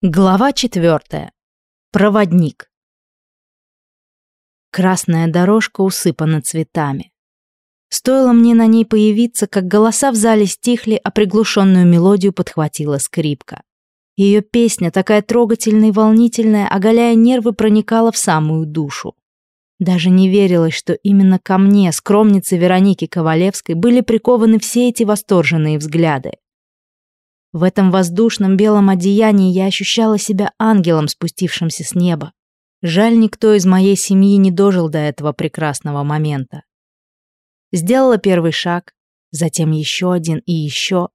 Глава четвертая. Проводник. Красная дорожка усыпана цветами. Стоило мне на ней появиться, как голоса в зале стихли, а приглушенную мелодию подхватила скрипка. Ее песня, такая трогательная и волнительная, оголяя нервы, проникала в самую душу. Даже не верилось, что именно ко мне, скромнице Вероники Ковалевской, были прикованы все эти восторженные взгляды. В этом воздушном белом одеянии я ощущала себя ангелом, спустившимся с неба. Жаль, никто из моей семьи не дожил до этого прекрасного момента. Сделала первый шаг, затем еще один и еще.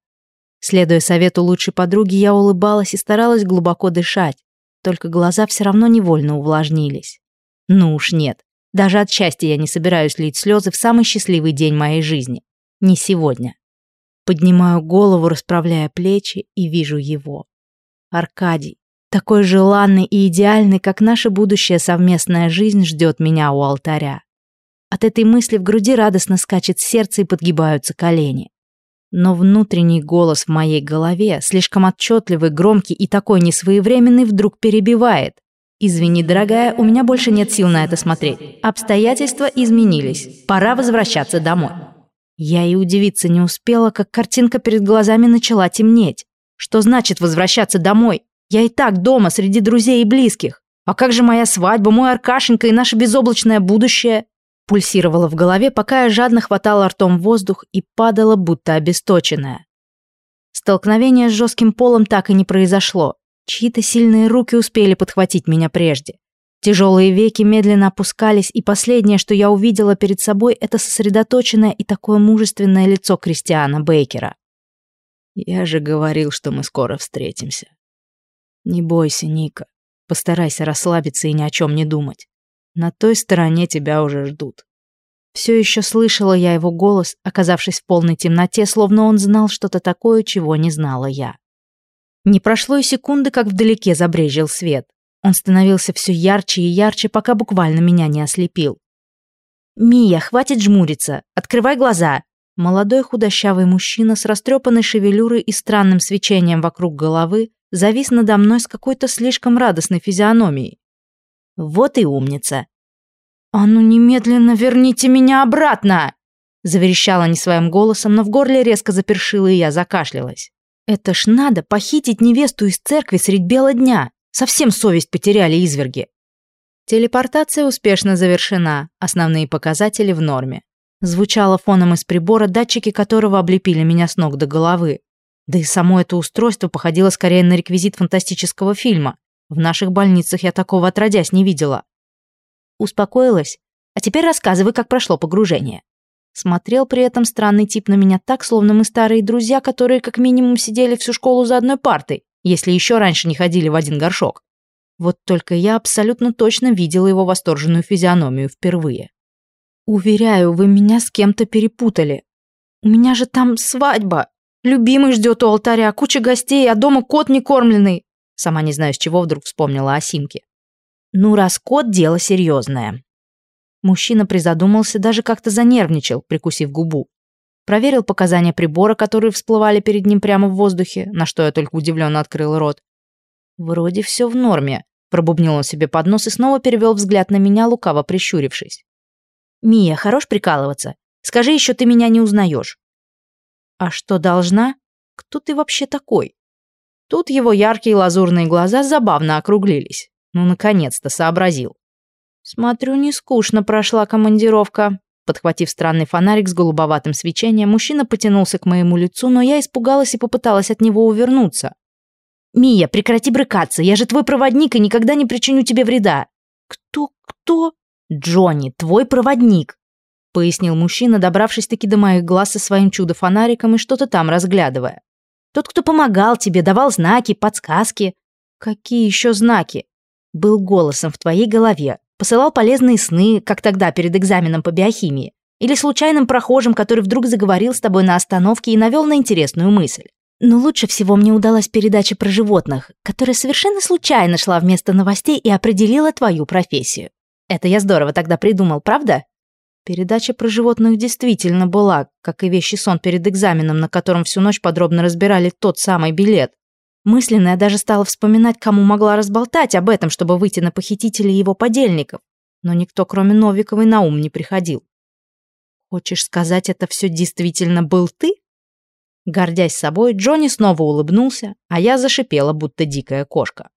Следуя совету лучшей подруги, я улыбалась и старалась глубоко дышать, только глаза все равно невольно увлажнились. Ну уж нет, даже от счастья я не собираюсь лить слезы в самый счастливый день моей жизни. Не сегодня. Поднимаю голову, расправляя плечи, и вижу его. Аркадий, такой желанный и идеальный, как наша будущая совместная жизнь ждет меня у алтаря. От этой мысли в груди радостно скачет сердце и подгибаются колени. Но внутренний голос в моей голове, слишком отчетливый, громкий и такой несвоевременный, вдруг перебивает. «Извини, дорогая, у меня больше нет сил на это смотреть. Обстоятельства изменились. Пора возвращаться домой». Я и удивиться не успела, как картинка перед глазами начала темнеть. Что значит возвращаться домой? Я и так дома, среди друзей и близких. А как же моя свадьба, мой Аркашенька и наше безоблачное будущее? Пульсировала в голове, пока я жадно хватала ртом воздух и падала, будто обесточенная. Столкновение с жестким полом так и не произошло. Чьи-то сильные руки успели подхватить меня прежде. Тяжелые веки медленно опускались, и последнее, что я увидела перед собой, это сосредоточенное и такое мужественное лицо Кристиана Бейкера. «Я же говорил, что мы скоро встретимся. Не бойся, Ника. Постарайся расслабиться и ни о чем не думать. На той стороне тебя уже ждут». Все еще слышала я его голос, оказавшись в полной темноте, словно он знал что-то такое, чего не знала я. Не прошло и секунды, как вдалеке забрежил свет. Он становился все ярче и ярче, пока буквально меня не ослепил. «Мия, хватит жмуриться! Открывай глаза!» Молодой худощавый мужчина с растрепанной шевелюрой и странным свечением вокруг головы завис надо мной с какой-то слишком радостной физиономией. «Вот и умница!» «А ну немедленно верните меня обратно!» Заверещала не своим голосом, но в горле резко запершило, и я закашлялась. «Это ж надо похитить невесту из церкви средь бела дня!» Совсем совесть потеряли изверги. Телепортация успешно завершена, основные показатели в норме. Звучало фоном из прибора, датчики которого облепили меня с ног до головы. Да и само это устройство походило скорее на реквизит фантастического фильма. В наших больницах я такого отродясь не видела. Успокоилась? А теперь рассказывай, как прошло погружение. Смотрел при этом странный тип на меня так, словно мы старые друзья, которые как минимум сидели всю школу за одной партой если еще раньше не ходили в один горшок. Вот только я абсолютно точно видела его восторженную физиономию впервые. «Уверяю, вы меня с кем-то перепутали. У меня же там свадьба. Любимый ждет у алтаря, куча гостей, а дома кот не кормленный». Сама не знаю, с чего вдруг вспомнила о Симке. «Ну, раз кот, дело серьезное». Мужчина призадумался, даже как-то занервничал, прикусив губу. Проверил показания прибора, которые всплывали перед ним прямо в воздухе, на что я только удивленно открыл рот. «Вроде все в норме», — пробубнил он себе под нос и снова перевел взгляд на меня, лукаво прищурившись. «Мия, хорош прикалываться. Скажи еще, ты меня не узнаешь». «А что, должна? Кто ты вообще такой?» Тут его яркие лазурные глаза забавно округлились. Ну, наконец-то сообразил. «Смотрю, не скучно прошла командировка», Подхватив странный фонарик с голубоватым свечением, мужчина потянулся к моему лицу, но я испугалась и попыталась от него увернуться. «Мия, прекрати брыкаться, я же твой проводник и никогда не причиню тебе вреда». «Кто? Кто?» «Джонни, твой проводник», — пояснил мужчина, добравшись-таки до моих глаз со своим чудо-фонариком и что-то там разглядывая. «Тот, кто помогал тебе, давал знаки, подсказки». «Какие еще знаки?» «Был голосом в твоей голове, посылал полезные сны, как тогда перед экзаменом по биохимии, или случайным прохожим, который вдруг заговорил с тобой на остановке и навел на интересную мысль. Но лучше всего мне удалась передача про животных, которая совершенно случайно шла вместо новостей и определила твою профессию. Это я здорово тогда придумал, правда? Передача про животных действительно была, как и вещий сон перед экзаменом, на котором всю ночь подробно разбирали тот самый билет. Мысленно я даже стала вспоминать, кому могла разболтать об этом, чтобы выйти на похитителей его подельников. Но никто, кроме Новиковой, на ум не приходил. «Хочешь сказать, это все действительно был ты?» Гордясь собой, Джонни снова улыбнулся, а я зашипела, будто дикая кошка.